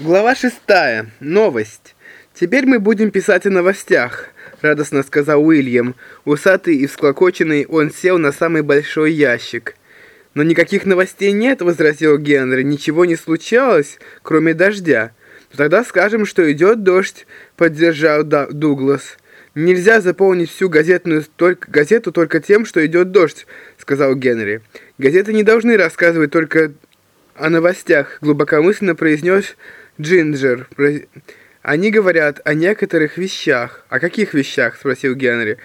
Глава шестая. Новость. «Теперь мы будем писать о новостях», — радостно сказал Уильям. Усатый и всклокоченный, он сел на самый большой ящик. «Но никаких новостей нет», — возразил Генри. «Ничего не случалось, кроме дождя». «Тогда скажем, что идет дождь», — поддержал Дуглас. «Нельзя заполнить всю газетную только, газету только тем, что идет дождь», — сказал Генри. «Газеты не должны рассказывать только о новостях», — глубокомысленно произнес Джинджер. Они говорят о некоторых вещах. О каких вещах? Спросил Генри.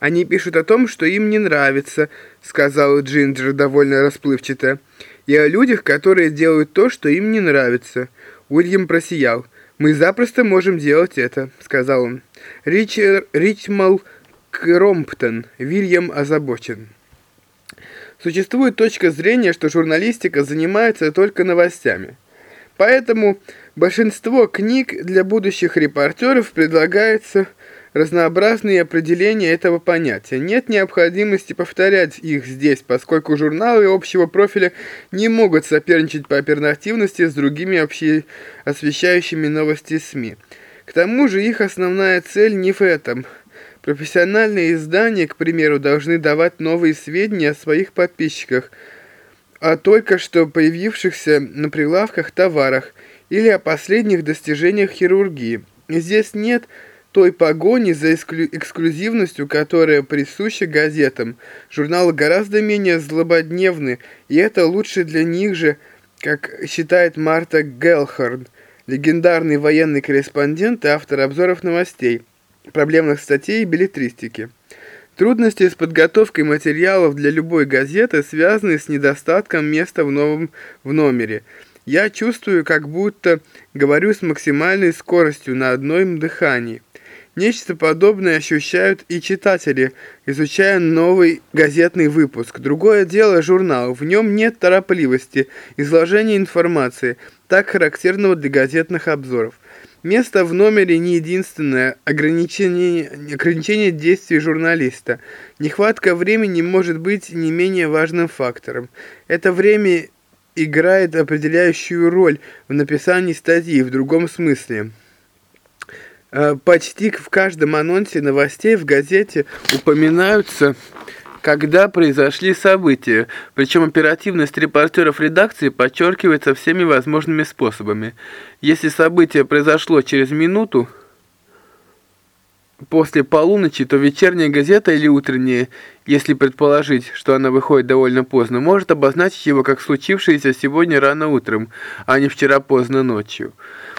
Они пишут о том, что им не нравится, сказал Джинджер довольно расплывчато. И о людях, которые делают то, что им не нравится. Уильям просиял. «Мы запросто можем делать это», — сказал он. Ричер, Ричмал Кромптон. Вильям озабочен. Существует точка зрения, что журналистика занимается только новостями. Поэтому большинство книг для будущих репортеров предлагается разнообразные определения этого понятия. Нет необходимости повторять их здесь, поскольку журналы общего профиля не могут соперничать по оперативности с другими общие освещающими новости СМИ. К тому же их основная цель не в этом. Профессиональные издания, к примеру, должны давать новые сведения о своих подписчиках – о только что появившихся на прилавках товарах или о последних достижениях хирургии. Здесь нет той погони за эксклюзивностью, которая присуща газетам. Журналы гораздо менее злободневны, и это лучше для них же, как считает Марта Гелхорн, легендарный военный корреспондент и автор обзоров новостей, проблемных статей и билетристики. Трудности с подготовкой материалов для любой газеты связаны с недостатком места в новом в номере. Я чувствую, как будто говорю с максимальной скоростью на одном дыхании. Нечто подобное ощущают и читатели, изучая новый газетный выпуск. Другое дело журнал. В нем нет торопливости, изложения информации, так характерного для газетных обзоров. Место в номере не единственное ограничение, ограничение действий журналиста. Нехватка времени может быть не менее важным фактором. Это время играет определяющую роль в написании статьи в другом смысле. Э, почти в каждом анонсе новостей в газете упоминаются когда произошли события, причем оперативность репортеров редакции подчеркивается всеми возможными способами. Если событие произошло через минуту, после полуночи, то вечерняя газета или утренняя, если предположить, что она выходит довольно поздно, может обозначить его как случившееся сегодня рано утром, а не вчера поздно ночью.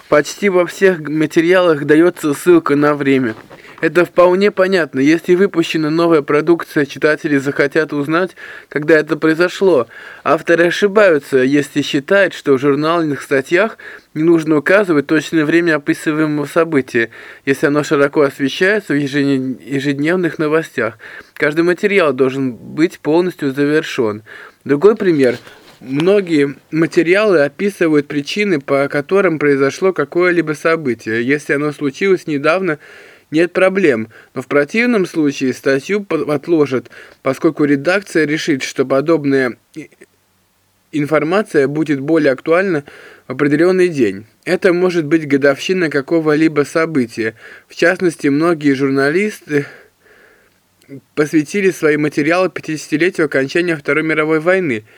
Почти во всех материалах дается ссылка на время – это вполне понятно. Если выпущена новая продукция, читатели захотят узнать, когда это произошло. Авторы ошибаются, если считают, что в журнальных статьях не нужно указывать точное время описываемого события, если оно широко освещается в ежедневных новостях. Каждый материал должен быть полностью завершен. Другой пример – Многие материалы описывают причины, по которым произошло какое-либо событие. Если оно случилось недавно, нет проблем, но в противном случае статью отложат, поскольку редакция решит, что подобная информация будет более актуальна в определенный день. Это может быть годовщина какого-либо события. В частности, многие журналисты посвятили свои материалы 50-летию окончания Второй мировой войны –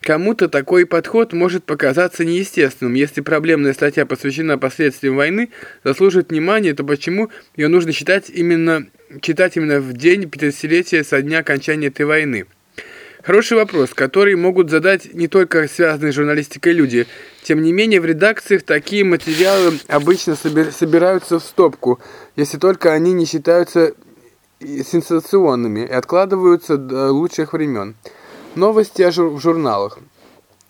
Кому-то такой подход может показаться неестественным. Если проблемная статья посвящена последствиям войны, заслуживает внимания, то почему ее нужно считать именно, читать именно в день 50-летия со дня окончания этой войны? Хороший вопрос, который могут задать не только связанные с журналистикой люди. Тем не менее, в редакциях такие материалы обычно собираются в стопку, если только они не считаются сенсационными и откладываются до лучших времен. Новости в журналах.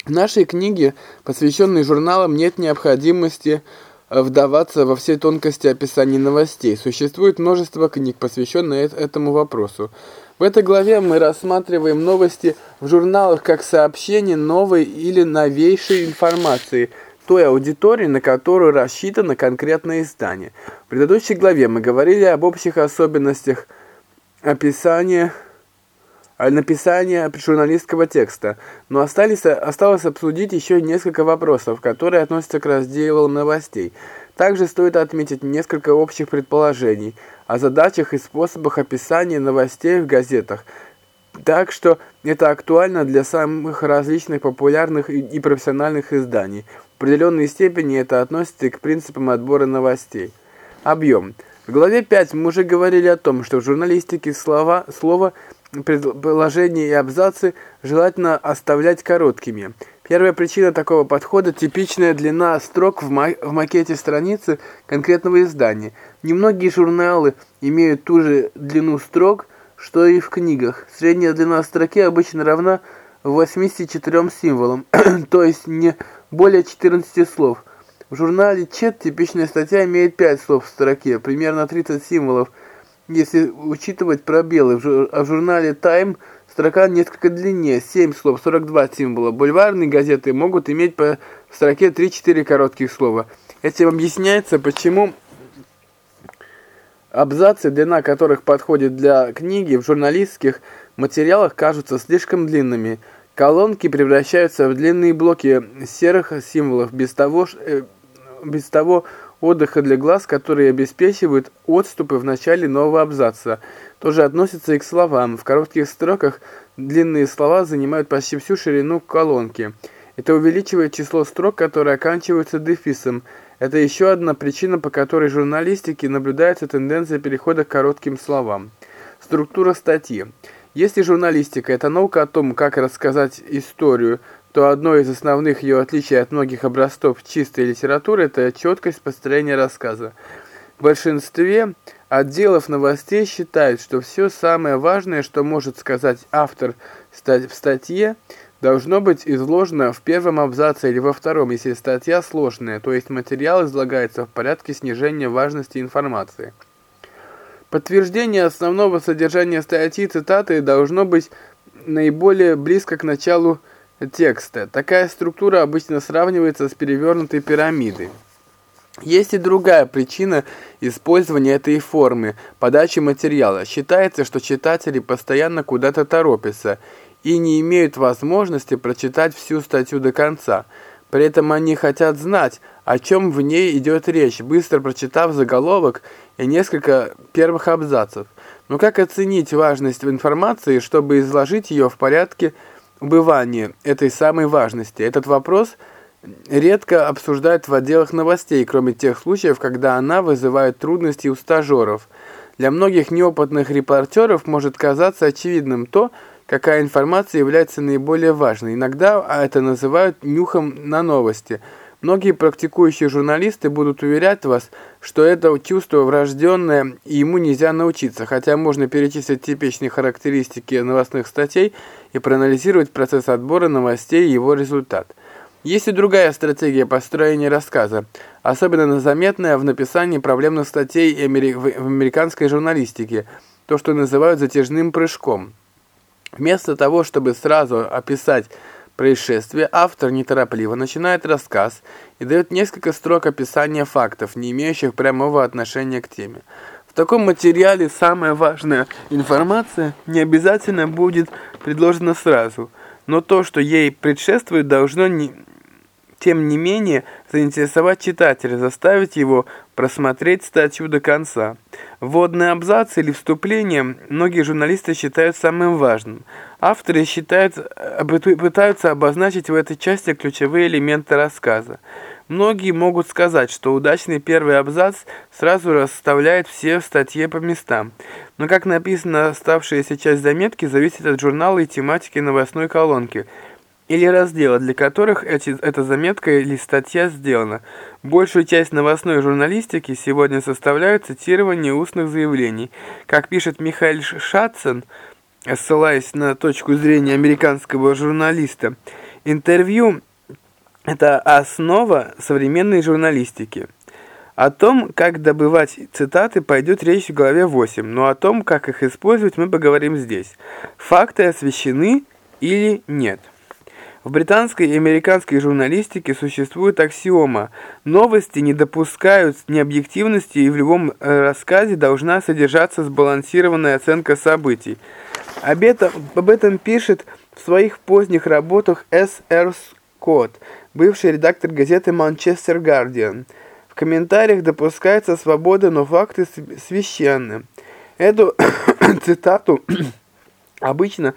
В нашей книге, посвященной журналам, нет необходимости э, вдаваться во все тонкости описания новостей. Существует множество книг, посвященных этому вопросу. В этой главе мы рассматриваем новости в журналах как сообщение новой или новейшей информации той аудитории, на которую рассчитано конкретное издание. В предыдущей главе мы говорили об общих особенностях описания написания журналистского текста, но остались, осталось обсудить еще несколько вопросов, которые относятся к разделу новостей. Также стоит отметить несколько общих предположений о задачах и способах описания новостей в газетах, так что это актуально для самых различных популярных и профессиональных изданий. В определенной степени это относится к принципам отбора новостей. Объем. В главе 5 мы уже говорили о том, что в журналистике слова, слово, предложения и абзацы желательно оставлять короткими. Первая причина такого подхода – типичная длина строк в, ма в макете страницы конкретного издания. Немногие журналы имеют ту же длину строк, что и в книгах. Средняя длина строки обычно равна 84 символам, то есть не более 14 слов. В журнале Чет типичная статья имеет 5 слов в строке, примерно 30 символов, если учитывать пробелы. В журнале Time строка несколько длиннее, 7 слов, 42 символа. Бульварные газеты могут иметь по строке 3-4 коротких слова. Этим объясняется, почему абзацы, длина которых подходит для книги, в журналистских материалах кажутся слишком длинными. Колонки превращаются в длинные блоки серых символов, без того, э, без того отдыха для глаз, которые обеспечивают отступы в начале нового абзаца. Тоже относится и к словам. В коротких строках длинные слова занимают почти всю ширину колонки. Это увеличивает число строк, которые оканчиваются дефисом. Это еще одна причина, по которой в журналистике наблюдается тенденция перехода к коротким словам. Структура статьи. Если журналистика – это наука о том, как рассказать историю, то одно из основных ее отличий от многих образцов чистой литературы – это четкость построения рассказа. В большинстве отделов новостей считают, что все самое важное, что может сказать автор в статье, должно быть изложено в первом абзаце или во втором, если статья сложная, то есть материал излагается в порядке снижения важности информации. Подтверждение основного содержания статьи цитаты должно быть наиболее близко к началу текста. Такая структура обычно сравнивается с перевернутой пирамидой. Есть и другая причина использования этой формы – подачи материала. Считается, что читатели постоянно куда-то торопятся и не имеют возможности прочитать всю статью до конца. При этом они хотят знать, о чем в ней идет речь, быстро прочитав заголовок и несколько первых абзацев. Но как оценить важность информации, чтобы изложить ее в порядке убывание этой самой важности. Этот вопрос редко обсуждают в отделах новостей, кроме тех случаев, когда она вызывает трудности у стажеров. Для многих неопытных репортеров может казаться очевидным то, какая информация является наиболее важной. Иногда это называют нюхом на новости – Многие практикующие журналисты будут уверять вас, что это чувство врожденное и ему нельзя научиться, хотя можно перечислить типичные характеристики новостных статей и проанализировать процесс отбора новостей и его результат. Есть и другая стратегия построения рассказа, особенно заметная в написании проблемных статей в американской журналистике, то, что называют затяжным прыжком. Вместо того, чтобы сразу описать происшествия, автор неторопливо начинает рассказ и дает несколько строк описания фактов, не имеющих прямого отношения к теме. В таком материале самая важная информация не обязательно будет предложена сразу, но то, что ей предшествует, должно не, тем не менее заинтересовать читателя, заставить его просмотреть статью до конца. Вводный абзац или вступление многие журналисты считают самым важным. Авторы считают, пытаются обозначить в этой части ключевые элементы рассказа. Многие могут сказать, что удачный первый абзац сразу расставляет все статьи по местам. Но, как написано, оставшаяся часть заметки зависит от журнала и тематики новостной колонки – или раздела, для которых эти, эта заметка или статья сделана. Большую часть новостной журналистики сегодня составляют цитирование устных заявлений. Как пишет Михаил Шатцен, ссылаясь на точку зрения американского журналиста, интервью – это основа современной журналистики. О том, как добывать цитаты, пойдет речь в главе 8, но о том, как их использовать, мы поговорим здесь. Факты освещены или нет. В британской и американской журналистике существует аксиома «новости не допускают необъективности и в любом э, рассказе должна содержаться сбалансированная оценка событий». Об этом, об этом пишет в своих поздних работах С. Р. Скотт, бывший редактор газеты «Манчестер Гардиан». В комментариях допускается свобода, но факты священны. Эту цитату обычно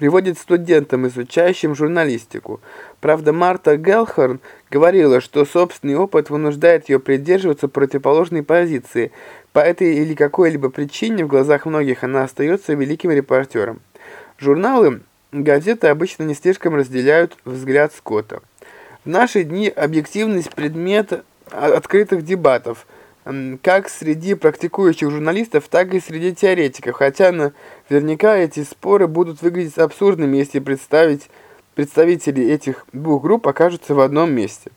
приводит студентам, изучающим журналистику. Правда, Марта Гелхорн говорила, что собственный опыт вынуждает ее придерживаться противоположной позиции. По этой или какой-либо причине в глазах многих она остается великим репортером. Журналы, газеты обычно не слишком разделяют взгляд Скотта. В наши дни объективность предмет открытых дебатов – как среди практикующих журналистов, так и среди теоретиков, хотя наверняка эти споры будут выглядеть абсурдными, если представить представители этих двух групп окажутся в одном месте.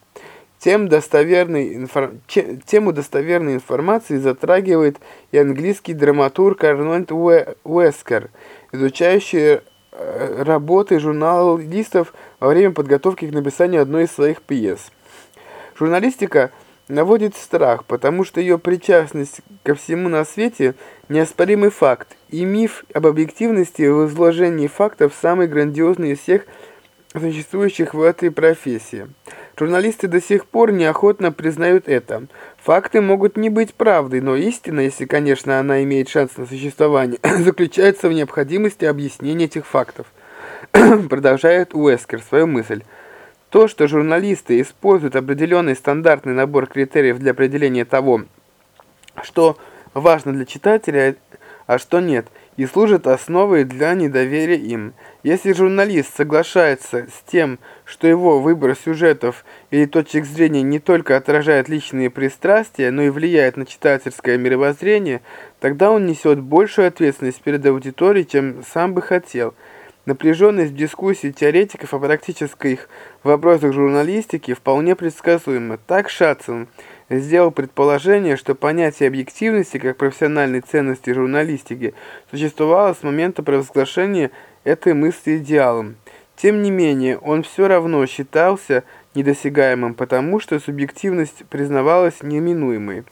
Тем достоверной инфор... Тему достоверной информации затрагивает и английский драматург Арнольд Уэскер, изучающий э, работы журналистов во время подготовки к написанию одной из своих пьес. Журналистика – наводит страх, потому что ее причастность ко всему на свете – неоспоримый факт, и миф об объективности в изложении фактов самый грандиозный из всех существующих в этой профессии. Журналисты до сих пор неохотно признают это. Факты могут не быть правдой, но истина, если, конечно, она имеет шанс на существование, заключается в необходимости объяснения этих фактов. Продолжает Уэскер свою мысль. То, что журналисты используют определенный стандартный набор критериев для определения того, что важно для читателя, а что нет, и служит основой для недоверия им. Если журналист соглашается с тем, что его выбор сюжетов или точек зрения не только отражает личные пристрастия, но и влияет на читательское мировоззрение, тогда он несет большую ответственность перед аудиторией, чем сам бы хотел – Напряженность дискуссий теоретиков о практических вопросах журналистики вполне предсказуема. Так Шатсон сделал предположение, что понятие объективности как профессиональной ценности журналистики существовало с момента провозглашения этой мысли идеалом. Тем не менее, он все равно считался недосягаемым, потому что субъективность признавалась неминуемой.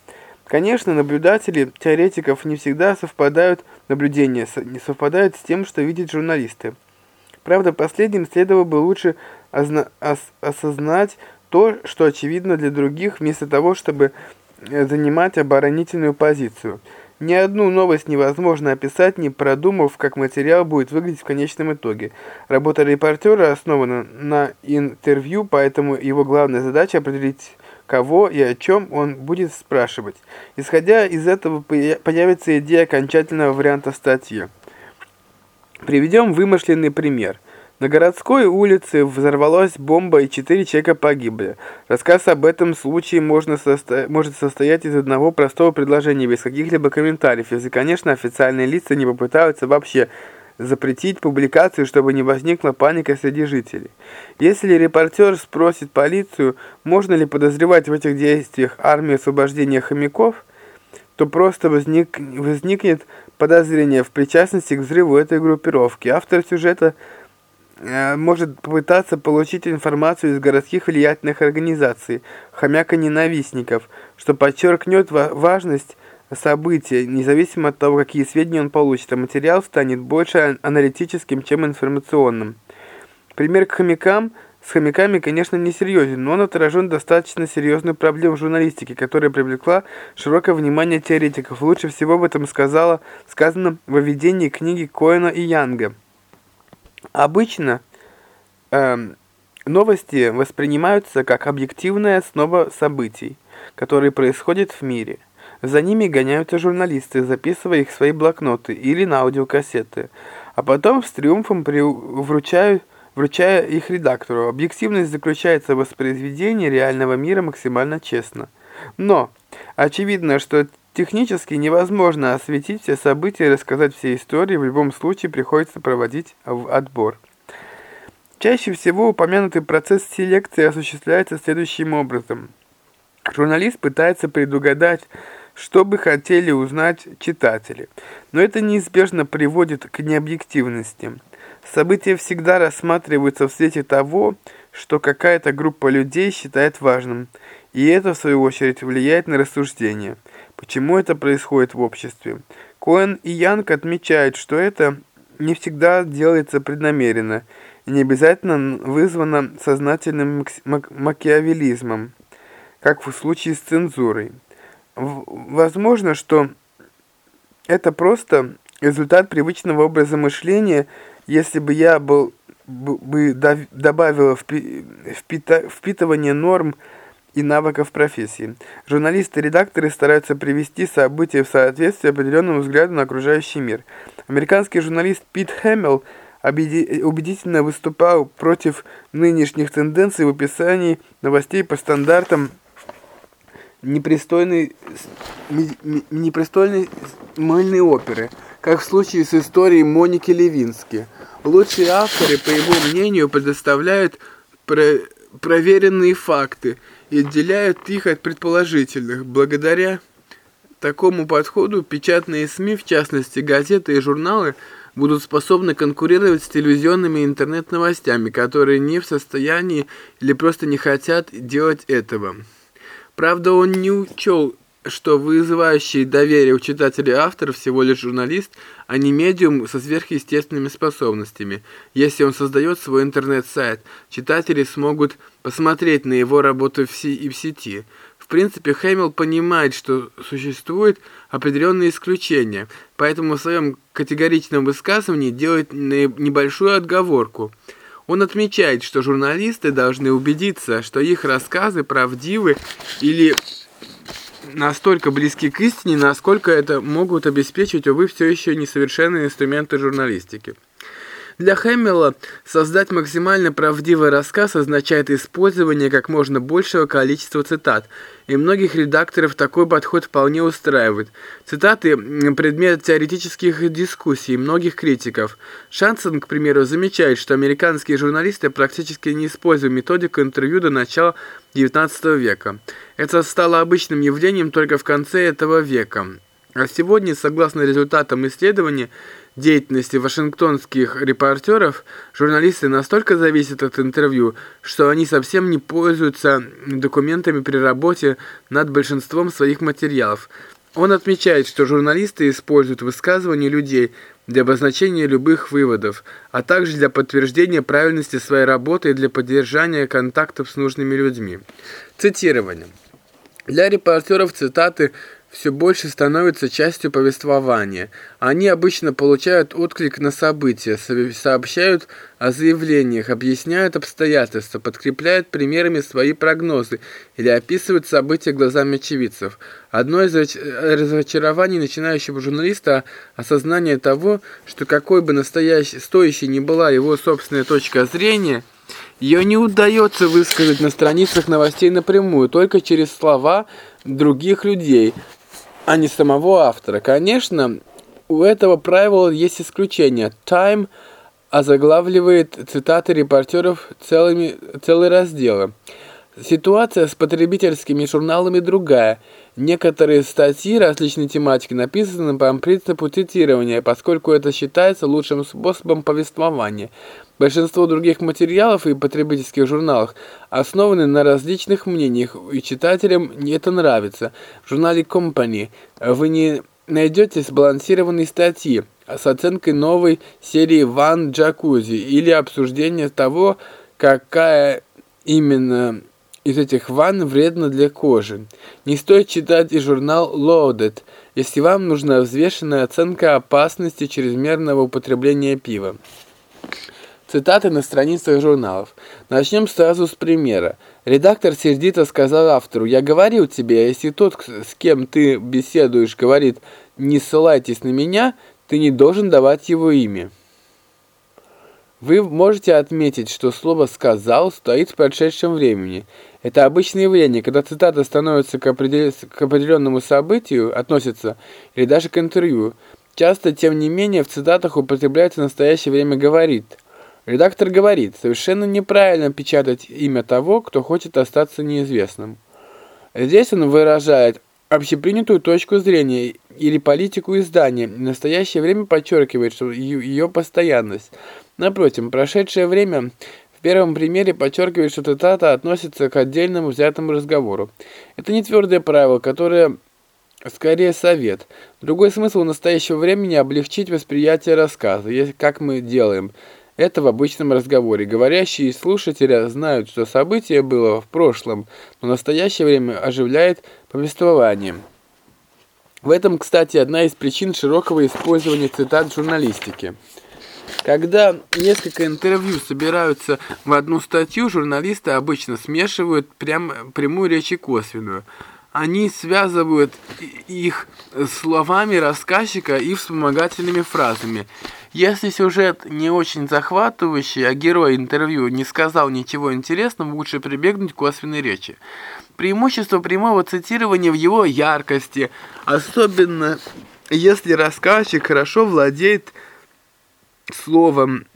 Конечно, наблюдатели теоретиков не всегда совпадают, наблюдения не совпадают с тем, что видят журналисты. Правда, последним следовало бы лучше осознать то, что очевидно для других, вместо того, чтобы э, занимать оборонительную позицию. Ни одну новость невозможно описать, не продумав, как материал будет выглядеть в конечном итоге. Работа репортера основана на интервью, поэтому его главная задача определить кого и о чем он будет спрашивать. Исходя из этого появится идея окончательного варианта статьи. Приведем вымышленный пример. На городской улице взорвалась бомба и четыре человека погибли. Рассказ об этом случае можно состо... может состоять из одного простого предложения без каких-либо комментариев, если, конечно, официальные лица не попытаются вообще запретить публикацию, чтобы не возникла паника среди жителей. Если репортер спросит полицию, можно ли подозревать в этих действиях армию освобождения хомяков, то просто возник, возникнет подозрение в причастности к взрыву этой группировки. Автор сюжета э, может попытаться получить информацию из городских влиятельных организаций, хомяка-ненавистников, что подчеркнет важность события, независимо от того, какие сведения он получит, а материал станет больше аналитическим, чем информационным. Пример к хомякам с хомяками, конечно, не серьезен, но он отражен достаточно серьезную проблему журналистики, которая привлекла широкое внимание теоретиков. Лучше всего об этом сказала, сказано в введении книги Коэна и Янга. Обычно э, новости воспринимаются как объективная основа событий, которые происходят в мире – за ними гоняются журналисты, записывая их в свои блокноты или на аудиокассеты, а потом с триумфом вручают, вручая их редактору. Объективность заключается в воспроизведении реального мира максимально честно. Но очевидно, что технически невозможно осветить все события и рассказать все истории, в любом случае приходится проводить отбор. Чаще всего упомянутый процесс селекции осуществляется следующим образом. Журналист пытается предугадать, что бы хотели узнать читатели. Но это неизбежно приводит к необъективности. События всегда рассматриваются в свете того, что какая-то группа людей считает важным, и это, в свою очередь, влияет на рассуждение. Почему это происходит в обществе? Коэн и Янг отмечают, что это не всегда делается преднамеренно и не обязательно вызвано сознательным макиавелизмом, как в случае с цензурой. Возможно, что это просто результат привычного образа мышления, если бы я был бы добавила впитывание норм и навыков профессии. Журналисты и редакторы стараются привести события в соответствие определенному взгляду на окружающий мир. Американский журналист Пит Хэмилл убедительно выступал против нынешних тенденций в описании новостей по стандартам непристойной, непристойной мыльной оперы, как в случае с историей Моники Левински. Лучшие авторы, по его мнению, предоставляют про проверенные факты и отделяют их от предположительных. Благодаря такому подходу печатные СМИ, в частности газеты и журналы, будут способны конкурировать с телевизионными интернет-новостями, которые не в состоянии или просто не хотят делать этого. Правда, он не учел, что вызывающий доверие у читателей автор всего лишь журналист, а не медиум со сверхъестественными способностями. Если он создает свой интернет-сайт, читатели смогут посмотреть на его работу в, и в сети. В принципе, Хэмилл понимает, что существуют определенные исключения, поэтому в своем категоричном высказывании делает небольшую отговорку – он отмечает, что журналисты должны убедиться, что их рассказы правдивы или настолько близки к истине, насколько это могут обеспечить, увы, все еще несовершенные инструменты журналистики. Для Хэмилла создать максимально правдивый рассказ означает использование как можно большего количества цитат, и многих редакторов такой подход вполне устраивает. Цитаты – предмет теоретических дискуссий многих критиков. Шансон, к примеру, замечает, что американские журналисты практически не используют методику интервью до начала XIX века. Это стало обычным явлением только в конце этого века. А сегодня, согласно результатам исследования, деятельности вашингтонских репортеров, журналисты настолько зависят от интервью, что они совсем не пользуются документами при работе над большинством своих материалов. Он отмечает, что журналисты используют высказывания людей для обозначения любых выводов, а также для подтверждения правильности своей работы и для поддержания контактов с нужными людьми. Цитирование. Для репортеров цитаты – все больше становятся частью повествования. Они обычно получают отклик на события, сообщают о заявлениях, объясняют обстоятельства, подкрепляют примерами свои прогнозы или описывают события глазами очевидцев. Одно из разочарований начинающего журналиста – осознание того, что какой бы настоящей, стоящей ни была его собственная точка зрения – ее не удается высказать на страницах новостей напрямую, только через слова других людей, а не самого автора. Конечно, у этого правила есть исключение. Time озаглавливает цитаты репортеров целыми, целые разделы. Ситуация с потребительскими журналами другая. Некоторые статьи различной тематики написаны по принципу цитирования, поскольку это считается лучшим способом повествования. Большинство других материалов и потребительских журналах основаны на различных мнениях, и читателям это нравится. В журнале Company вы не найдете сбалансированные статьи с оценкой новой серии ван джакузи или обсуждение того, какая именно из этих ванн вредна для кожи. Не стоит читать и журнал Loaded, если вам нужна взвешенная оценка опасности чрезмерного употребления пива. Цитаты на страницах журналов. Начнем сразу с примера. Редактор сердито сказал автору, «Я говорил тебе, если тот, с кем ты беседуешь, говорит, не ссылайтесь на меня, ты не должен давать его имя». Вы можете отметить, что слово «сказал» стоит в прошедшем времени. Это обычное явление, когда цитата становится к, определ... к определенному событию, относится, или даже к интервью. Часто, тем не менее, в цитатах употребляется настоящее время «говорит». Редактор говорит, совершенно неправильно печатать имя того, кто хочет остаться неизвестным. Здесь он выражает общепринятую точку зрения или политику издания. В настоящее время подчеркивает что ее постоянность. Напротив, прошедшее время в первом примере подчеркивает, что цитата относится к отдельному взятому разговору. Это не твердое правило, которое скорее совет. Другой смысл настоящего времени облегчить восприятие рассказа, как мы делаем это в обычном разговоре. Говорящие слушатели знают, что событие было в прошлом, но настоящее время оживляет повествование. В этом, кстати, одна из причин широкого использования цитат в журналистике. Когда несколько интервью собираются в одну статью, журналисты обычно смешивают прям, прямую речь и косвенную. Они связывают их словами рассказчика и вспомогательными фразами. Если сюжет не очень захватывающий, а герой интервью не сказал ничего интересного, лучше прибегнуть к косвенной речи. Преимущество прямого цитирования в его яркости, особенно если рассказчик хорошо владеет словом.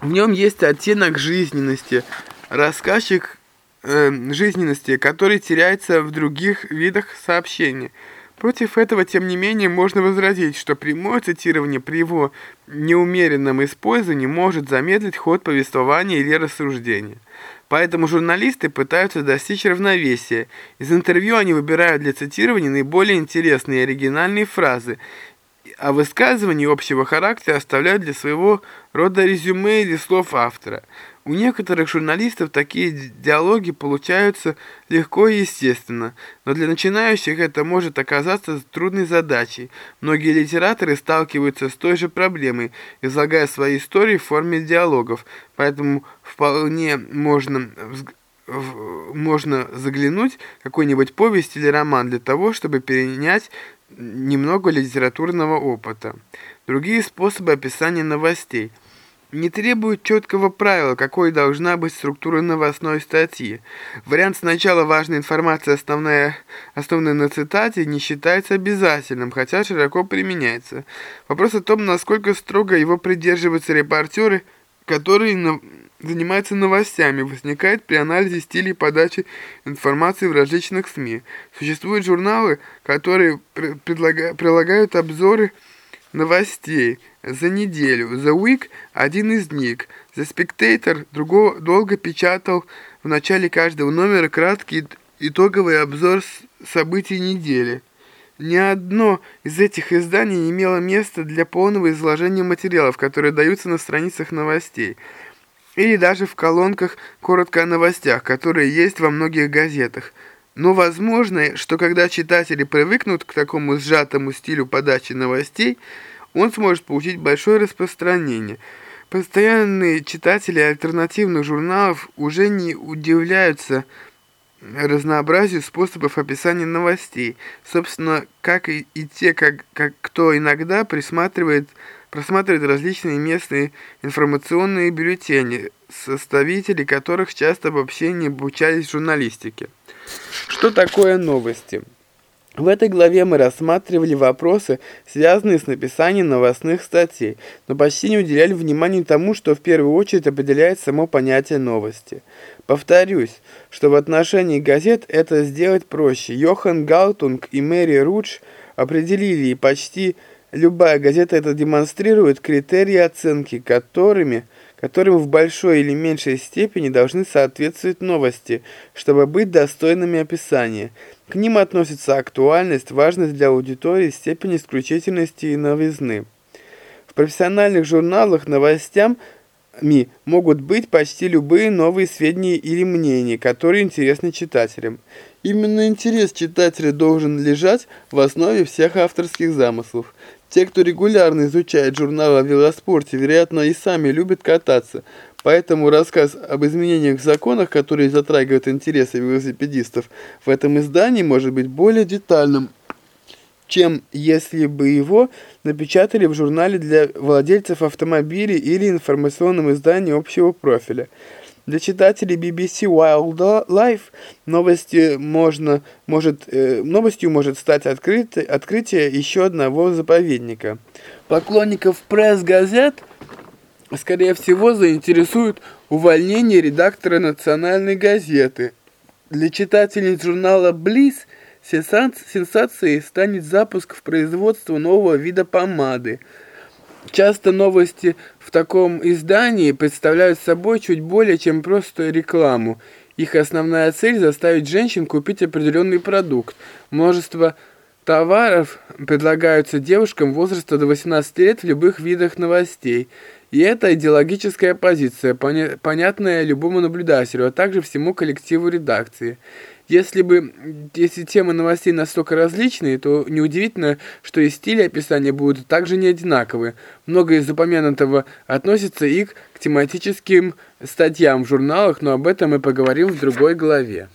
В нем есть оттенок жизненности. Рассказчик э, жизненности, который теряется в других видах сообщения. Против этого, тем не менее, можно возразить, что прямое цитирование при его неумеренном использовании может замедлить ход повествования или рассуждения. Поэтому журналисты пытаются достичь равновесия. Из интервью они выбирают для цитирования наиболее интересные и оригинальные фразы – а высказывания общего характера оставляют для своего рода резюме или слов автора. У некоторых журналистов такие диалоги получаются легко и естественно, но для начинающих это может оказаться трудной задачей. Многие литераторы сталкиваются с той же проблемой, излагая свои истории в форме диалогов, поэтому вполне можно можно заглянуть в какой-нибудь повесть или роман для того, чтобы перенять немного литературного опыта. Другие способы описания новостей не требуют четкого правила, какой должна быть структура новостной статьи. Вариант сначала важная информация, основная, основанная на цитате, не считается обязательным, хотя широко применяется. Вопрос о том, насколько строго его придерживаются репортеры, которые занимается новостями, возникает при анализе стилей подачи информации в различных СМИ. Существуют журналы, которые прилагают обзоры новостей за неделю. The Week – один из них. The Spectator другого, долго печатал в начале каждого номера краткий итоговый обзор событий недели. Ни одно из этих изданий не имело места для полного изложения материалов, которые даются на страницах новостей или даже в колонках коротко о новостях, которые есть во многих газетах. Но возможно, что когда читатели привыкнут к такому сжатому стилю подачи новостей, он сможет получить большое распространение. Постоянные читатели альтернативных журналов уже не удивляются разнообразию способов описания новостей, собственно, как и, и те, как, как кто иногда присматривает просматривает различные местные информационные бюллетени, составители которых часто в общении обучались журналистике. Что такое новости? В этой главе мы рассматривали вопросы, связанные с написанием новостных статей, но почти не уделяли внимания тому, что в первую очередь определяет само понятие новости. Повторюсь, что в отношении газет это сделать проще. Йохан Галтунг и Мэри Рудж определили и почти Любая газета это демонстрирует критерии оценки, которыми, которым в большой или меньшей степени должны соответствовать новости, чтобы быть достойными описания. К ним относится актуальность, важность для аудитории, степень исключительности и новизны. В профессиональных журналах новостям МИ могут быть почти любые новые сведения или мнения, которые интересны читателям. Именно интерес читателя должен лежать в основе всех авторских замыслов. Те, кто регулярно изучает журналы о велоспорте, вероятно, и сами любят кататься. Поэтому рассказ об изменениях в законах, которые затрагивают интересы велосипедистов, в этом издании может быть более детальным, чем если бы его напечатали в журнале для владельцев автомобилей или информационном издании общего профиля. Для читателей BBC Wildlife новости можно, может, э, новостью может стать открыт, открытие еще одного заповедника. Поклонников пресс-газет, скорее всего, заинтересует увольнение редактора национальной газеты. Для читателей журнала «Близ» Сенсацией станет запуск в производство нового вида помады. Часто новости в таком издании представляют собой чуть более чем просто рекламу. Их основная цель – заставить женщин купить определенный продукт. Множество товаров предлагаются девушкам возраста до 18 лет в любых видах новостей. И это идеологическая позиция, понятная любому наблюдателю, а также всему коллективу редакции. Если бы если темы новостей настолько различные, то неудивительно, что и стили описания будут также не одинаковы. Многое из упомянутого относится и к тематическим статьям в журналах, но об этом мы поговорим в другой главе.